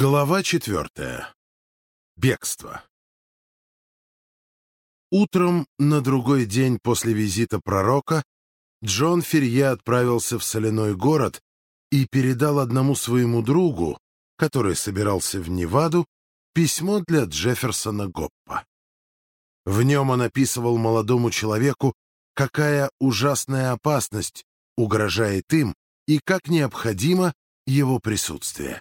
Глава четвертая. Бегство. Утром на другой день после визита пророка Джон Ферье отправился в соляной город и передал одному своему другу, который собирался в Неваду, письмо для Джефферсона Гоппа. В нем он описывал молодому человеку, какая ужасная опасность угрожает им и как необходимо его присутствие.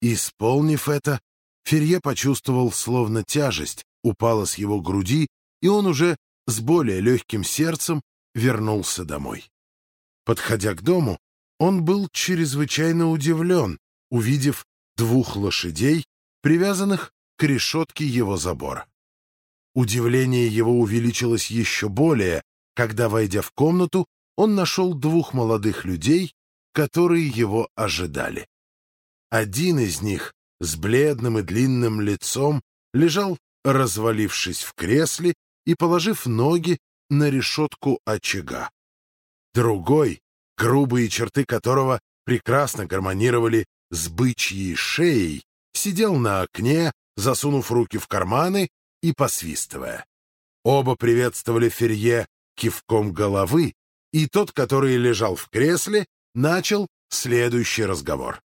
Исполнив это, Ферье почувствовал, словно тяжесть упала с его груди, и он уже с более легким сердцем вернулся домой. Подходя к дому, он был чрезвычайно удивлен, увидев двух лошадей, привязанных к решетке его забора. Удивление его увеличилось еще более, когда, войдя в комнату, он нашел двух молодых людей, которые его ожидали. Один из них с бледным и длинным лицом лежал, развалившись в кресле и положив ноги на решетку очага. Другой, грубые черты которого прекрасно гармонировали с бычьей шеей, сидел на окне, засунув руки в карманы и посвистывая. Оба приветствовали Ферье кивком головы, и тот, который лежал в кресле, начал следующий разговор.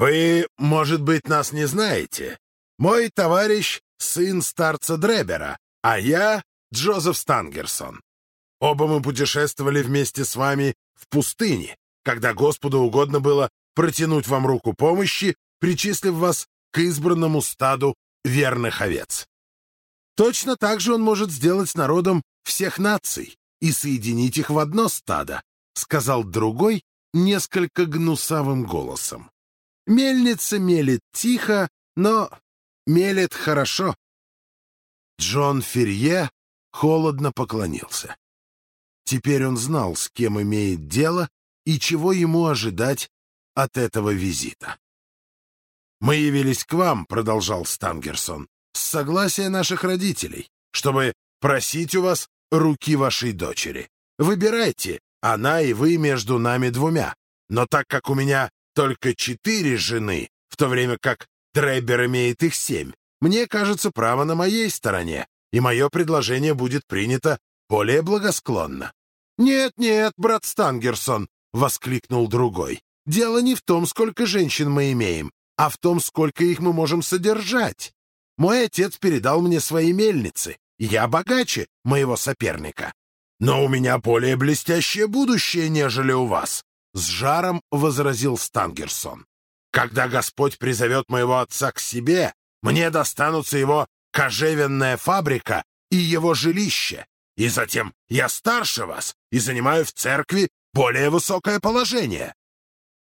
«Вы, может быть, нас не знаете. Мой товарищ — сын старца Дребера, а я — Джозеф Стангерсон. Оба мы путешествовали вместе с вами в пустыне, когда Господу угодно было протянуть вам руку помощи, причислив вас к избранному стаду верных овец. Точно так же он может сделать народом всех наций и соединить их в одно стадо, сказал другой несколько гнусавым голосом. Мельница мелет тихо, но мелет хорошо. Джон Ферье холодно поклонился. Теперь он знал, с кем имеет дело и чего ему ожидать от этого визита. «Мы явились к вам», — продолжал Стангерсон, — «с согласия наших родителей, чтобы просить у вас руки вашей дочери. Выбирайте, она и вы между нами двумя. Но так как у меня только четыре жены, в то время как Дребер имеет их семь. Мне кажется, право на моей стороне, и мое предложение будет принято более благосклонно. «Нет, нет, брат Стангерсон!» — воскликнул другой. «Дело не в том, сколько женщин мы имеем, а в том, сколько их мы можем содержать. Мой отец передал мне свои мельницы, я богаче моего соперника. Но у меня более блестящее будущее, нежели у вас. С жаром возразил Стангерсон. «Когда Господь призовет моего отца к себе, мне достанутся его кожевенная фабрика и его жилище, и затем я старше вас и занимаю в церкви более высокое положение.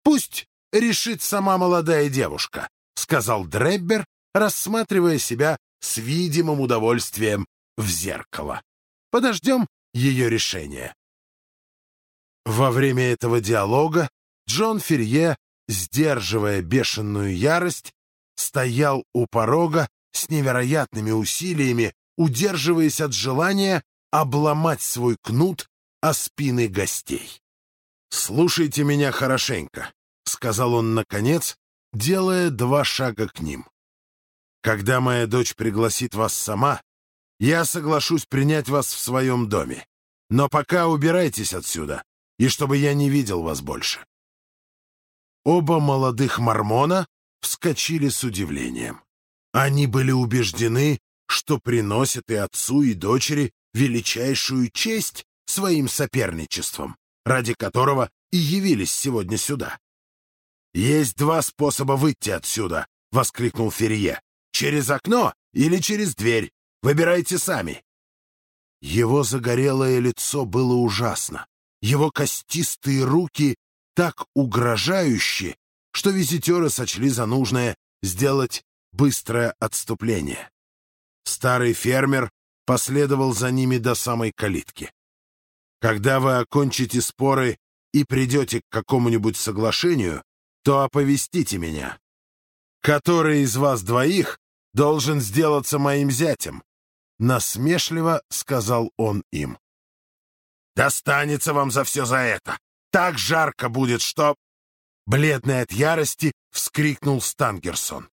Пусть решит сама молодая девушка», — сказал Дреббер, рассматривая себя с видимым удовольствием в зеркало. «Подождем ее решения». Во время этого диалога Джон Ферье, сдерживая бешеную ярость, стоял у порога с невероятными усилиями, удерживаясь от желания обломать свой кнут о спины гостей. «Слушайте меня хорошенько», — сказал он наконец, делая два шага к ним. «Когда моя дочь пригласит вас сама, я соглашусь принять вас в своем доме. Но пока убирайтесь отсюда, и чтобы я не видел вас больше». Оба молодых мормона вскочили с удивлением. Они были убеждены, что приносят и отцу, и дочери величайшую честь своим соперничеством, ради которого и явились сегодня сюда. «Есть два способа выйти отсюда», — воскликнул Ферье. «Через окно или через дверь. Выбирайте сами». Его загорелое лицо было ужасно. Его костистые руки так угрожающие, что визитеры сочли за нужное сделать быстрое отступление. Старый фермер последовал за ними до самой калитки. Когда вы окончите споры и придете к какому-нибудь соглашению, то оповестите меня. Который из вас двоих должен сделаться моим зятем? Насмешливо сказал он им. Достанется вам за все за это. Так жарко будет, что...» Бледный от ярости вскрикнул Стангерсон.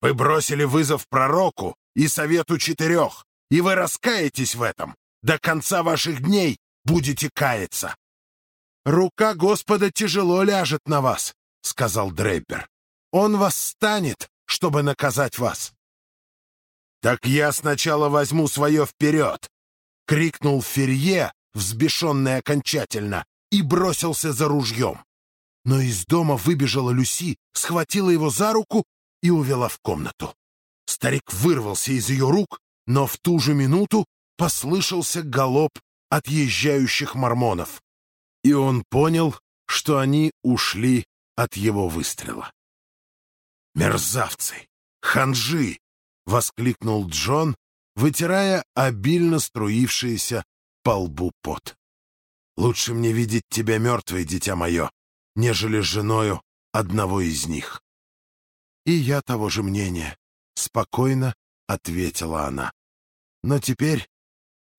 «Вы бросили вызов пророку и совету четырех, и вы раскаетесь в этом. До конца ваших дней будете каяться». «Рука Господа тяжело ляжет на вас», — сказал Дрейпер. «Он восстанет, чтобы наказать вас». «Так я сначала возьму свое вперед!» — крикнул Ферье, взбешенный окончательно, и бросился за ружьем. Но из дома выбежала Люси, схватила его за руку и увела в комнату. Старик вырвался из ее рук, но в ту же минуту послышался галоп отъезжающих мормонов, и он понял, что они ушли от его выстрела. «Мерзавцы! Ханжи!» — воскликнул Джон, вытирая обильно струившиеся по лбу пот. «Лучше мне видеть тебя мертвой, дитя мое, нежели женою одного из них». «И я того же мнения», — спокойно ответила она. «Но теперь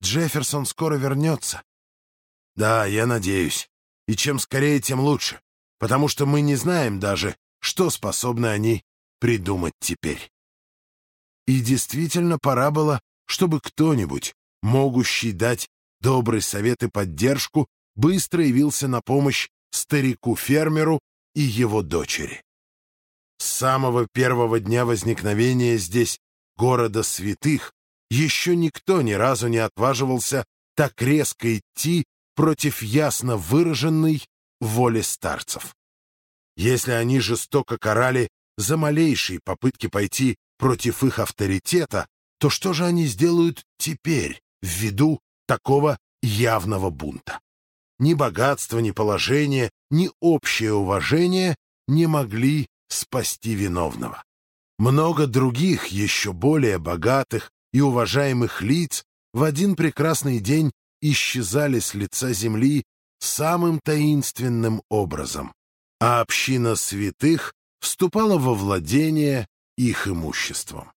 Джефферсон скоро вернется». «Да, я надеюсь. И чем скорее, тем лучше, потому что мы не знаем даже, что способны они придумать теперь». И действительно пора было, чтобы кто-нибудь, могущий дать добрый совет и поддержку, быстро явился на помощь старику-фермеру и его дочери. С самого первого дня возникновения здесь города святых еще никто ни разу не отваживался так резко идти против ясно выраженной воли старцев. Если они жестоко карали за малейшие попытки пойти против их авторитета, то что же они сделают теперь ввиду такого явного бунта? Ни богатство, ни положение, ни общее уважение не могли спасти виновного. Много других, еще более богатых и уважаемых лиц в один прекрасный день исчезали с лица земли самым таинственным образом, а община святых вступала во владение их имуществом.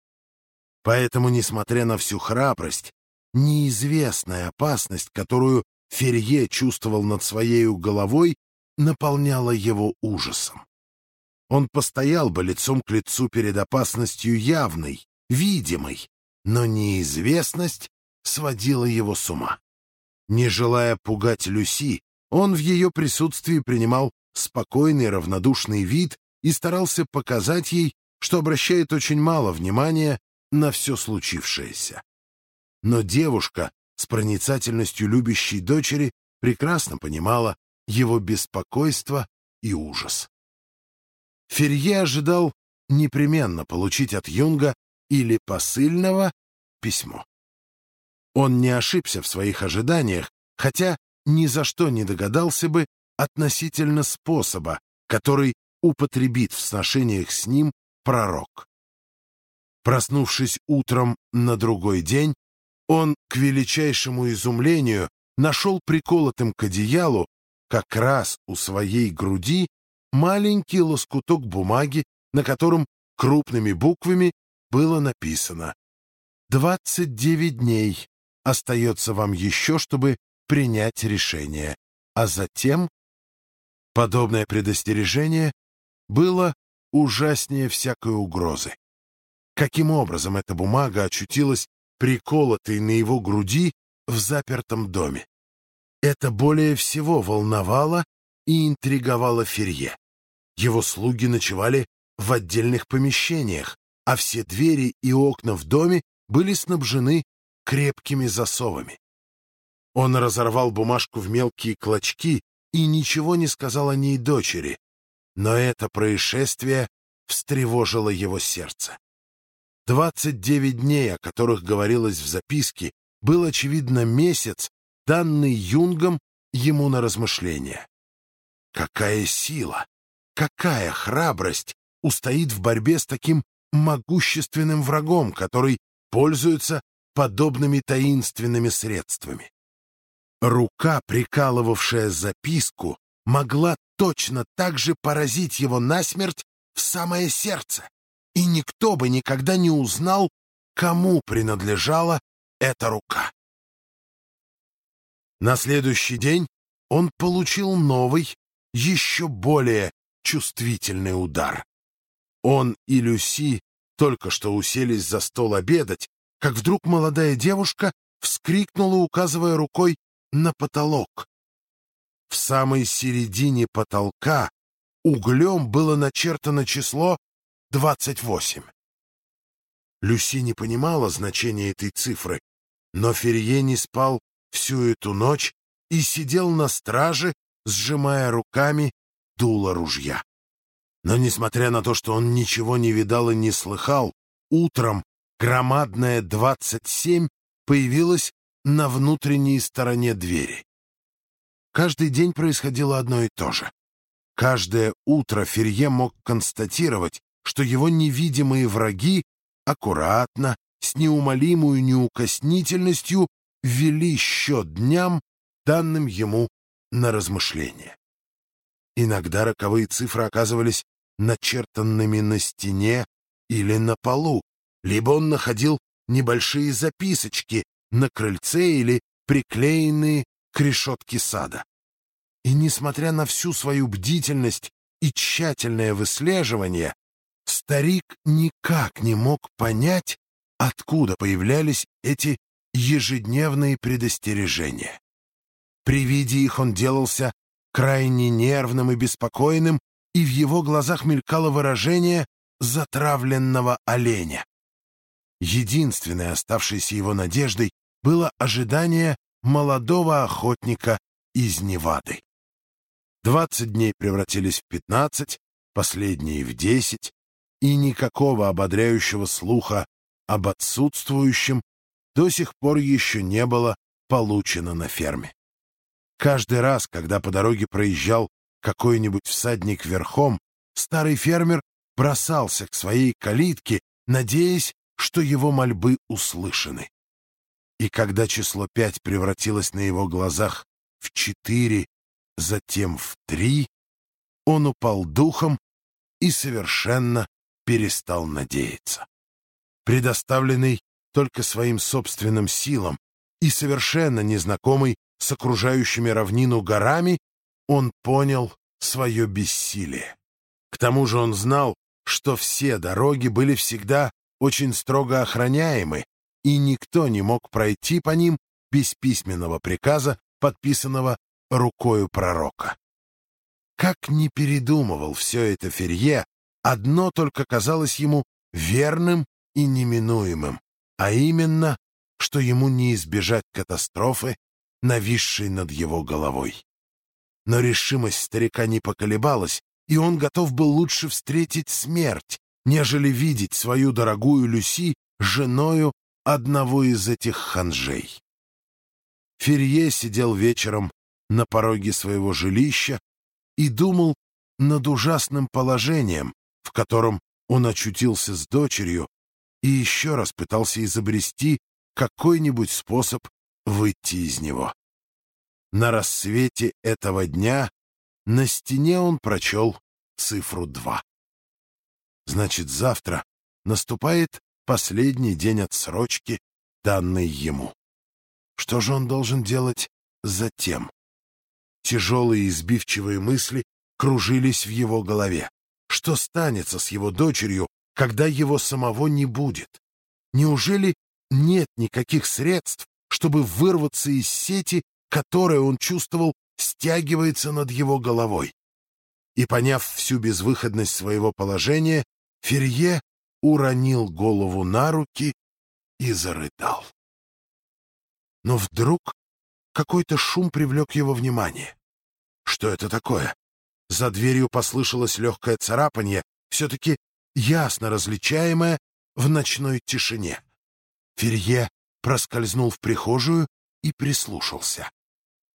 Поэтому, несмотря на всю храбрость, неизвестная опасность, которую Ферье чувствовал над своей головой, наполняла его ужасом. Он постоял бы лицом к лицу перед опасностью явной, видимой, но неизвестность сводила его с ума. Не желая пугать Люси, он в ее присутствии принимал спокойный равнодушный вид и старался показать ей, что обращает очень мало внимания на все случившееся. Но девушка с проницательностью любящей дочери прекрасно понимала его беспокойство и ужас. Ферье ожидал непременно получить от Юнга или посыльного письмо. Он не ошибся в своих ожиданиях, хотя ни за что не догадался бы относительно способа, который употребит в сношениях с ним пророк. Проснувшись утром на другой день, он, к величайшему изумлению, нашел приколотым к одеялу, как раз у своей груди, маленький лоскуток бумаги, на котором крупными буквами было написано «Двадцать девять дней остается вам еще, чтобы принять решение, а затем...» Подобное предостережение было ужаснее всякой угрозы. Каким образом эта бумага очутилась приколотой на его груди в запертом доме? Это более всего волновало и интриговало Ферье. Его слуги ночевали в отдельных помещениях, а все двери и окна в доме были снабжены крепкими засовами. Он разорвал бумажку в мелкие клочки и ничего не сказал о ней дочери, но это происшествие встревожило его сердце. Двадцать девять дней, о которых говорилось в записке, был, очевидно, месяц, данный Юнгом ему на размышление. Какая сила, какая храбрость устоит в борьбе с таким могущественным врагом, который пользуется подобными таинственными средствами. Рука, прикалывавшая записку, могла точно так же поразить его насмерть в самое сердце, и никто бы никогда не узнал, кому принадлежала эта рука. На следующий день он получил новый, еще более чувствительный удар. Он и Люси только что уселись за стол обедать, как вдруг молодая девушка вскрикнула, указывая рукой на потолок. В самой середине потолка углем было начертано число 28. Люси не понимала значения этой цифры, но Ферье не спал всю эту ночь и сидел на страже, сжимая руками дуло ружья. Но, несмотря на то, что он ничего не видал и не слыхал, утром громадная 27 появилась на внутренней стороне двери. Каждый день происходило одно и то же. Каждое утро Ферье мог констатировать, что его невидимые враги аккуратно, с неумолимой неукоснительностью вели счет дням, данным ему на размышление. Иногда роковые цифры оказывались начертанными на стене или на полу, либо он находил небольшие записочки на крыльце или приклеенные к решетке сада. И несмотря на всю свою бдительность и тщательное выслеживание, старик никак не мог понять, откуда появлялись эти ежедневные предостережения. При виде их он делался крайне нервным и беспокойным, и в его глазах мелькало выражение затравленного оленя. Единственной оставшейся его надеждой было ожидание молодого охотника из Невады. Двадцать дней превратились в пятнадцать, последние в десять, и никакого ободряющего слуха об отсутствующем до сих пор еще не было получено на ферме. Каждый раз, когда по дороге проезжал какой-нибудь всадник верхом, старый фермер бросался к своей калитке, надеясь, что его мольбы услышаны. И когда число пять превратилось на его глазах в четыре, затем в три, он упал духом и совершенно перестал надеяться. Предоставленный только своим собственным силам и совершенно незнакомый с окружающими равнину горами, он понял свое бессилие. К тому же он знал, что все дороги были всегда очень строго охраняемы, и никто не мог пройти по ним без письменного приказа, подписанного рукою пророка. Как ни передумывал все это Ферье, одно только казалось ему верным и неминуемым, а именно, что ему не избежать катастрофы, нависшей над его головой. Но решимость старика не поколебалась, и он готов был лучше встретить смерть, нежели видеть свою дорогую Люси женою одного из этих ханжей. Ферье сидел вечером на пороге своего жилища и думал над ужасным положением, котором он очутился с дочерью, и еще раз пытался изобрести какой-нибудь способ выйти из него. На рассвете этого дня на стене он прочел цифру 2. Значит, завтра наступает последний день отсрочки, данный ему. Что же он должен делать затем? Тяжелые избивчивые мысли кружились в его голове. Что станется с его дочерью, когда его самого не будет? Неужели нет никаких средств, чтобы вырваться из сети, которая, он чувствовал, стягивается над его головой? И, поняв всю безвыходность своего положения, Ферье уронил голову на руки и зарыдал. Но вдруг какой-то шум привлек его внимание. Что это такое? За дверью послышалось легкое царапанье, все-таки ясно различаемое в ночной тишине. Ферье проскользнул в прихожую и прислушался.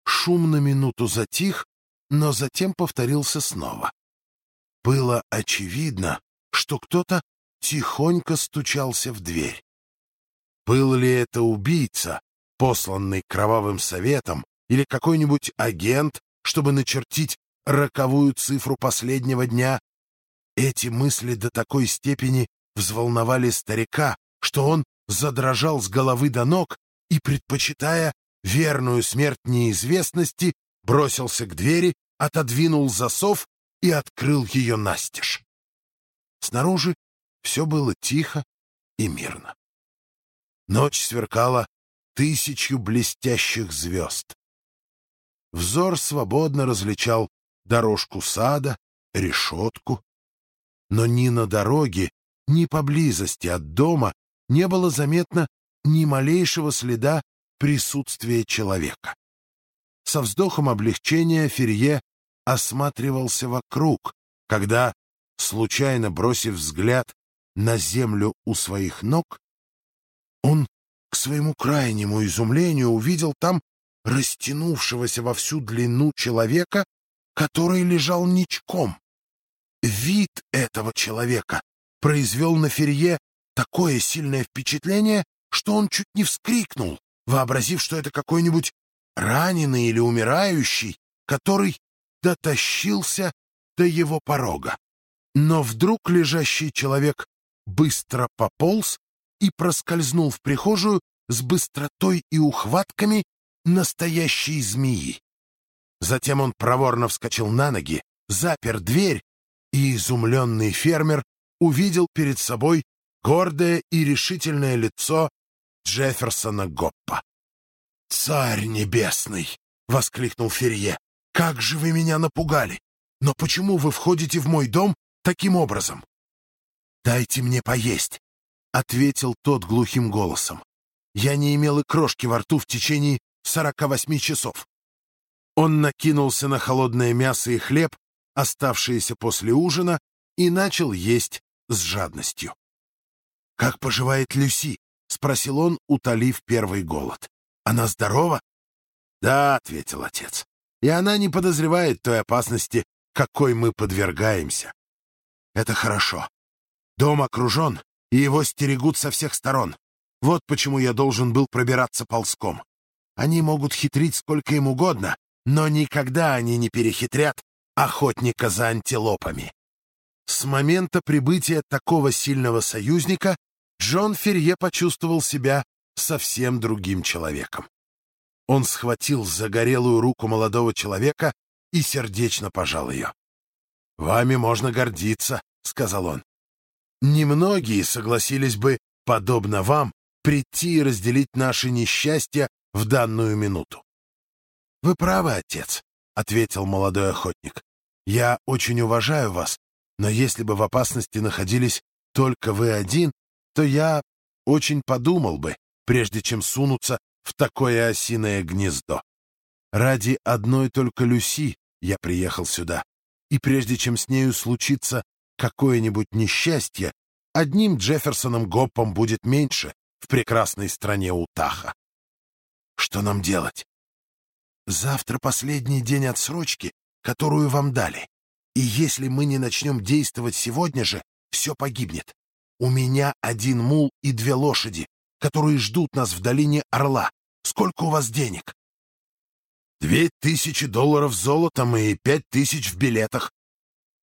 Шум на минуту затих, но затем повторился снова. Было очевидно, что кто-то тихонько стучался в дверь. Был ли это убийца, посланный кровавым советом, или какой-нибудь агент, чтобы начертить роковую цифру последнего дня. Эти мысли до такой степени взволновали старика, что он задрожал с головы до ног и, предпочитая верную смерть неизвестности, бросился к двери, отодвинул засов и открыл ее настежь. Снаружи все было тихо и мирно. Ночь сверкала тысячу блестящих звезд. Взор свободно различал дорожку сада, решетку. Но ни на дороге, ни поблизости от дома не было заметно ни малейшего следа присутствия человека. Со вздохом облегчения Ферье осматривался вокруг, когда, случайно бросив взгляд на землю у своих ног, он, к своему крайнему изумлению, увидел там растянувшегося во всю длину человека, который лежал ничком. Вид этого человека произвел на Ферье такое сильное впечатление, что он чуть не вскрикнул, вообразив, что это какой-нибудь раненый или умирающий, который дотащился до его порога. Но вдруг лежащий человек быстро пополз и проскользнул в прихожую с быстротой и ухватками настоящей змеи. Затем он проворно вскочил на ноги, запер дверь, и изумленный фермер увидел перед собой гордое и решительное лицо Джефферсона Гоппа. «Царь небесный!» — воскликнул Ферье. «Как же вы меня напугали! Но почему вы входите в мой дом таким образом?» «Дайте мне поесть», — ответил тот глухим голосом. «Я не имел и крошки во рту в течение сорока восьми часов». Он накинулся на холодное мясо и хлеб, оставшиеся после ужина, и начал есть с жадностью. «Как поживает Люси?» — спросил он, утолив первый голод. «Она здорова?» «Да», — ответил отец. «И она не подозревает той опасности, какой мы подвергаемся». «Это хорошо. Дом окружен, и его стерегут со всех сторон. Вот почему я должен был пробираться ползком. Они могут хитрить сколько им угодно, но никогда они не перехитрят охотника за антилопами. С момента прибытия такого сильного союзника Джон Ферье почувствовал себя совсем другим человеком. Он схватил загорелую руку молодого человека и сердечно пожал ее. «Вами можно гордиться», — сказал он. «Немногие согласились бы, подобно вам, прийти и разделить наши несчастья в данную минуту». «Вы правы, отец», — ответил молодой охотник. «Я очень уважаю вас, но если бы в опасности находились только вы один, то я очень подумал бы, прежде чем сунуться в такое осиное гнездо. Ради одной только Люси я приехал сюда, и прежде чем с нею случится какое-нибудь несчастье, одним Джефферсоном Гоппом будет меньше в прекрасной стране Утаха. Что нам делать? Завтра последний день отсрочки, которую вам дали. И если мы не начнем действовать сегодня же, все погибнет. У меня один мул и две лошади, которые ждут нас в долине Орла. Сколько у вас денег? Две тысячи долларов золотом и пять тысяч в билетах.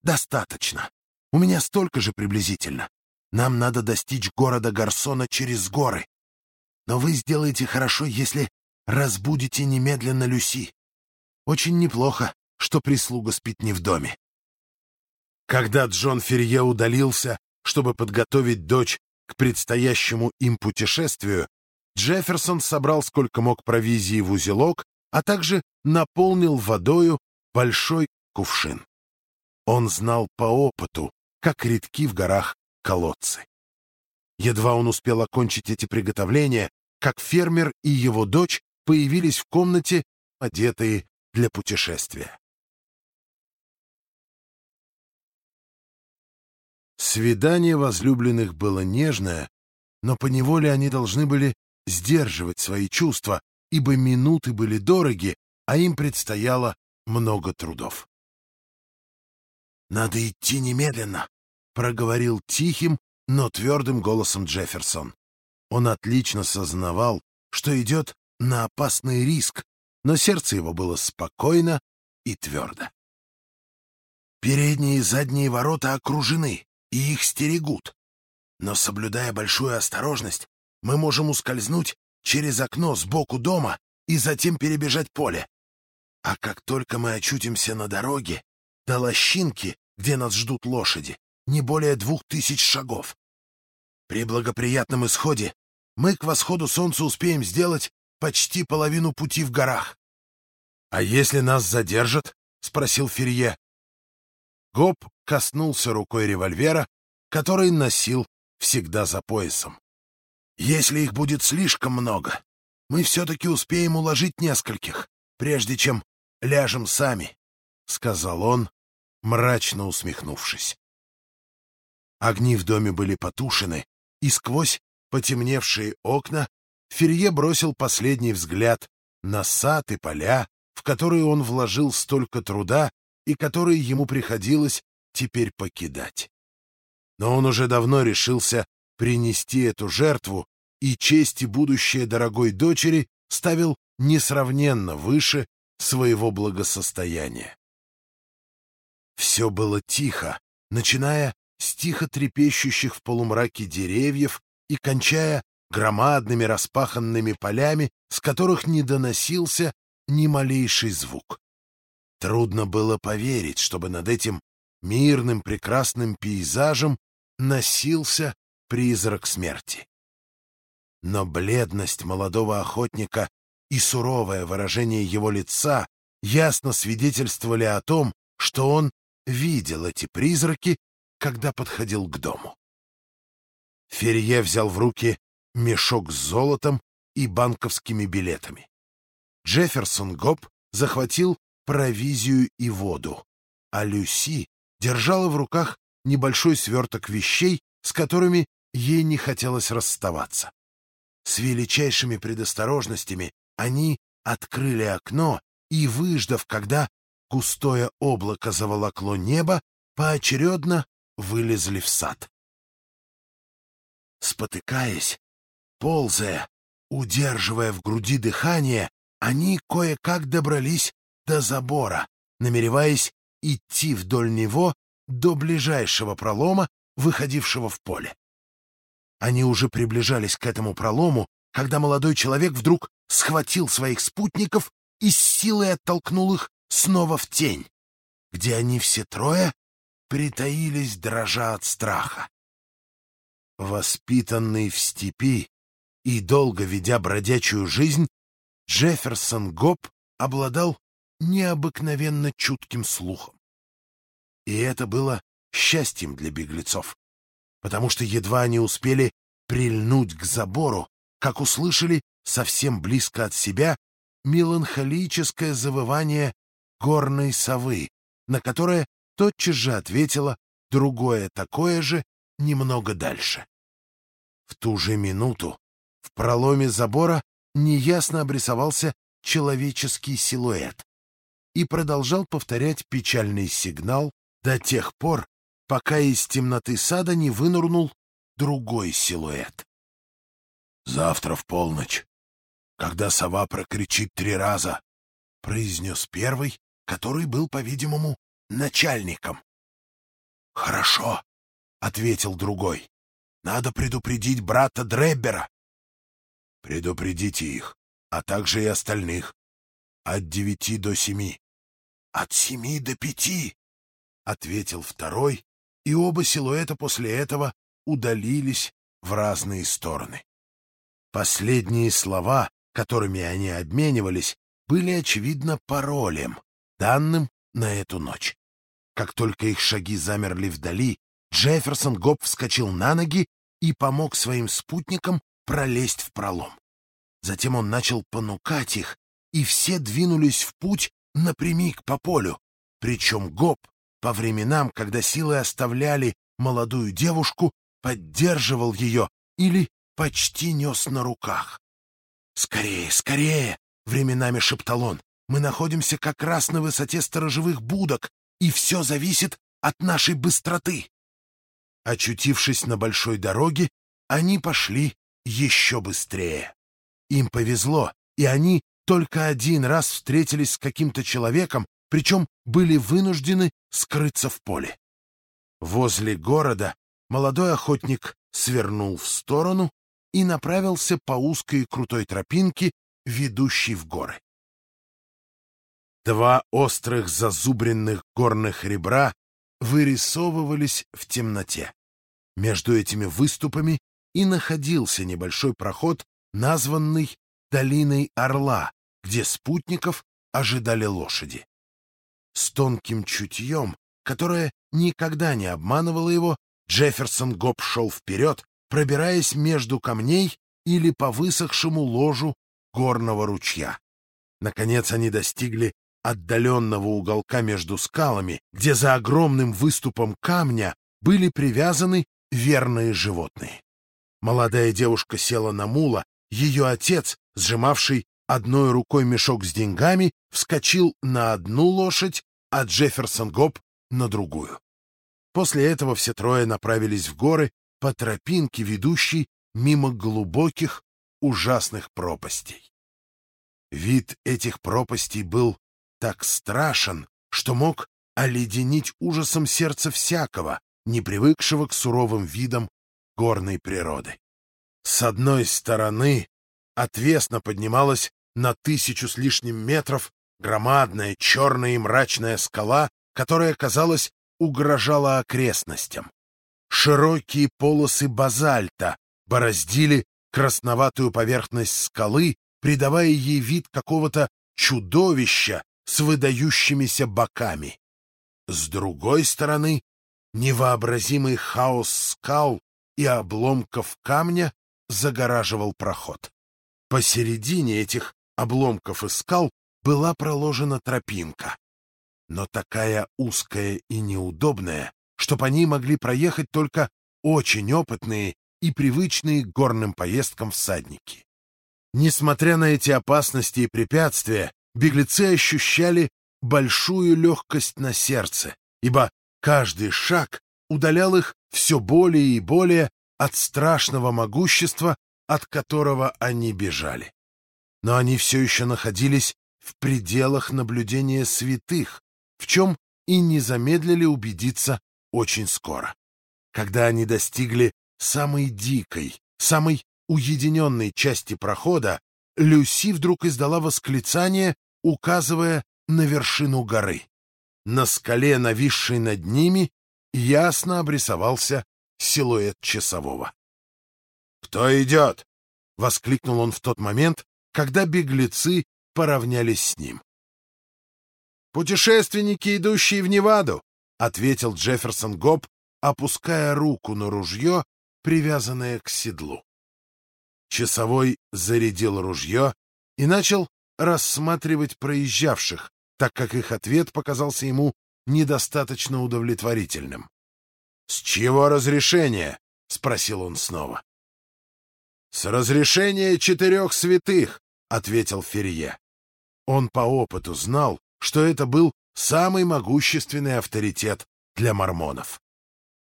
Достаточно. У меня столько же приблизительно. Нам надо достичь города Гарсона через горы. Но вы сделаете хорошо, если разбудите немедленно Люси. Очень неплохо, что прислуга спит не в доме. Когда Джон Ферье удалился, чтобы подготовить дочь к предстоящему им путешествию, Джефферсон собрал сколько мог провизии в узелок, а также наполнил водою большой кувшин. Он знал по опыту, как редки в горах колодцы. Едва он успел окончить эти приготовления, как фермер и его дочь появились в комнате, одетые для путешествия. Свидание возлюбленных было нежное, но поневоле они должны были сдерживать свои чувства, ибо минуты были дороги, а им предстояло много трудов. «Надо идти немедленно», — проговорил тихим, но твердым голосом Джефферсон. Он отлично сознавал, что идет на опасный риск, но сердце его было спокойно и твердо. «Передние и задние ворота окружены и их стерегут. Но, соблюдая большую осторожность, мы можем ускользнуть через окно сбоку дома и затем перебежать поле. А как только мы очутимся на дороге, до лощинки, где нас ждут лошади, не более двух тысяч шагов. При благоприятном исходе мы к восходу солнца успеем сделать почти половину пути в горах. — А если нас задержат? — спросил Ферье. Гоп коснулся рукой револьвера, который носил всегда за поясом. «Если их будет слишком много, мы все-таки успеем уложить нескольких, прежде чем ляжем сами», — сказал он, мрачно усмехнувшись. Огни в доме были потушены, и сквозь потемневшие окна Ферье бросил последний взгляд на сад и поля, в которые он вложил столько труда и которые ему приходилось теперь покидать. Но он уже давно решился принести эту жертву, и честь и будущее дорогой дочери ставил несравненно выше своего благосостояния. Все было тихо, начиная с тихо трепещущих в полумраке деревьев и кончая громадными распаханными полями, с которых не доносился ни малейший звук. Трудно было поверить, чтобы над этим мирным прекрасным пейзажем носился призрак смерти. Но бледность молодого охотника и суровое выражение его лица ясно свидетельствовали о том, что он видел эти призраки, когда подходил к дому. Ферье взял в руки мешок с золотом и банковскими билетами. Джефферсон Гоп захватил провизию и воду, а Люси держала в руках небольшой сверток вещей, с которыми ей не хотелось расставаться. С величайшими предосторожностями они открыли окно и, выждав, когда густое облако заволокло небо, поочередно вылезли в сад. Спотыкаясь, ползая, удерживая в груди дыхание, они кое-как добрались до забора, намереваясь идти вдоль него до ближайшего пролома, выходившего в поле. Они уже приближались к этому пролому, когда молодой человек вдруг схватил своих спутников и с силой оттолкнул их снова в тень, где они все трое притаились, дрожа от страха. Воспитанный в степи и долго ведя бродячую жизнь, Джефферсон Гоп обладал необыкновенно чутким слухом. И это было счастьем для беглецов, потому что едва они успели прильнуть к забору, как услышали совсем близко от себя меланхолическое завывание горной совы, на которое тотчас же ответило другое такое же немного дальше. В ту же минуту в проломе забора неясно обрисовался человеческий силуэт и продолжал повторять печальный сигнал до тех пор, пока из темноты сада не вынырнул другой силуэт. «Завтра в полночь, когда сова прокричит три раза», — произнес первый, который был, по-видимому, начальником. «Хорошо», — ответил другой. «Надо предупредить брата Дреббера». «Предупредите их, а также и остальных. От девяти до семи». «От семи до пяти», — ответил второй, и оба силуэта после этого удалились в разные стороны. Последние слова, которыми они обменивались, были, очевидно, паролем, данным на эту ночь. Как только их шаги замерли вдали, Джефферсон Гоп вскочил на ноги и помог своим спутникам пролезть в пролом. Затем он начал понукать их, и все двинулись в путь напрямик по полю. Причем Гоп по временам, когда силы оставляли молодую девушку, поддерживал ее или почти нес на руках. «Скорее, скорее!» — временами шептал он. Мы находимся как раз на высоте сторожевых будок, и все зависит от нашей быстроты. Очутившись на большой дороге, они пошли еще быстрее. Им повезло, и они только один раз встретились с каким-то человеком, причем были вынуждены скрыться в поле. Возле города молодой охотник свернул в сторону и направился по узкой крутой тропинке, ведущей в горы. Два острых зазубренных горных ребра вырисовывались в темноте. Между этими выступами и находился небольшой проход, названный «Долиной Орла», где спутников ожидали лошади. С тонким чутьем, которое никогда не обманывало его, Джефферсон Гоп шел вперед, пробираясь между камней или по высохшему ложу горного ручья. Наконец они достигли отдаленного уголка между скалами, где за огромным выступом камня были привязаны верные животные. Молодая девушка села на мула, ее отец, сжимавший одной рукой мешок с деньгами, вскочил на одну лошадь, а Джефферсон Гоп — на другую. После этого все трое направились в горы по тропинке, ведущей мимо глубоких, ужасных пропастей. Вид этих пропастей был так страшен, что мог оледенить ужасом сердце всякого, не привыкшего к суровым видам горной природы. С одной стороны отвесно поднималась на тысячу с лишним метров громадная черная и мрачная скала, которая, казалось, угрожала окрестностям. Широкие полосы базальта бороздили красноватую поверхность скалы, придавая ей вид какого-то чудовища с выдающимися боками. С другой стороны, невообразимый хаос скал и обломков камня загораживал проход. Посередине этих обломков и скал была проложена тропинка, но такая узкая и неудобная, что по ней могли проехать только очень опытные и привычные к горным поездкам всадники. Несмотря на эти опасности и препятствия, беглецы ощущали большую легкость на сердце, ибо каждый шаг удалял их все более и более от страшного могущества, от которого они бежали. Но они все еще находились в пределах наблюдения святых, в чем и не замедлили убедиться очень скоро. Когда они достигли самой дикой, самой уединенной части прохода, Люси вдруг издала восклицание, указывая на вершину горы. На скале, нависшей над ними, ясно обрисовался силуэт часового. «Кто идет?» — воскликнул он в тот момент, когда беглецы поравнялись с ним. «Путешественники, идущие в Неваду», — ответил Джефферсон Гоб, опуская руку на ружье, привязанное к седлу. Часовой зарядил ружье и начал рассматривать проезжавших, так как их ответ показался ему недостаточно удовлетворительным. «С чего разрешение?» — спросил он снова. «С разрешения четырех святых», — ответил Ферье. Он по опыту знал, что это был самый могущественный авторитет для мормонов.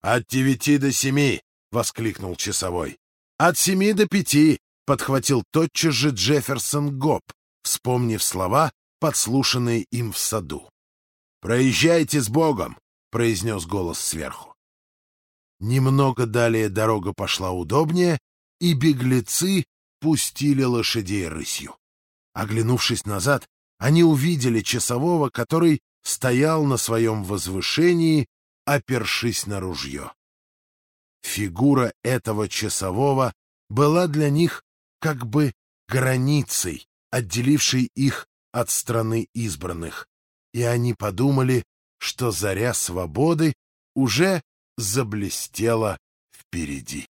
«От девяти до семи!» — воскликнул часовой. «От семи до пяти!» — подхватил тотчас же Джефферсон Гоп, вспомнив слова, подслушанные им в саду. «Проезжайте с Богом!» — произнес голос сверху. Немного далее дорога пошла удобнее, и беглецы пустили лошадей рысью. Оглянувшись назад, они увидели часового, который стоял на своем возвышении, опершись на ружье. Фигура этого часового была для них как бы границей, отделившей их от страны избранных, и они подумали, что заря свободы уже заблестела впереди.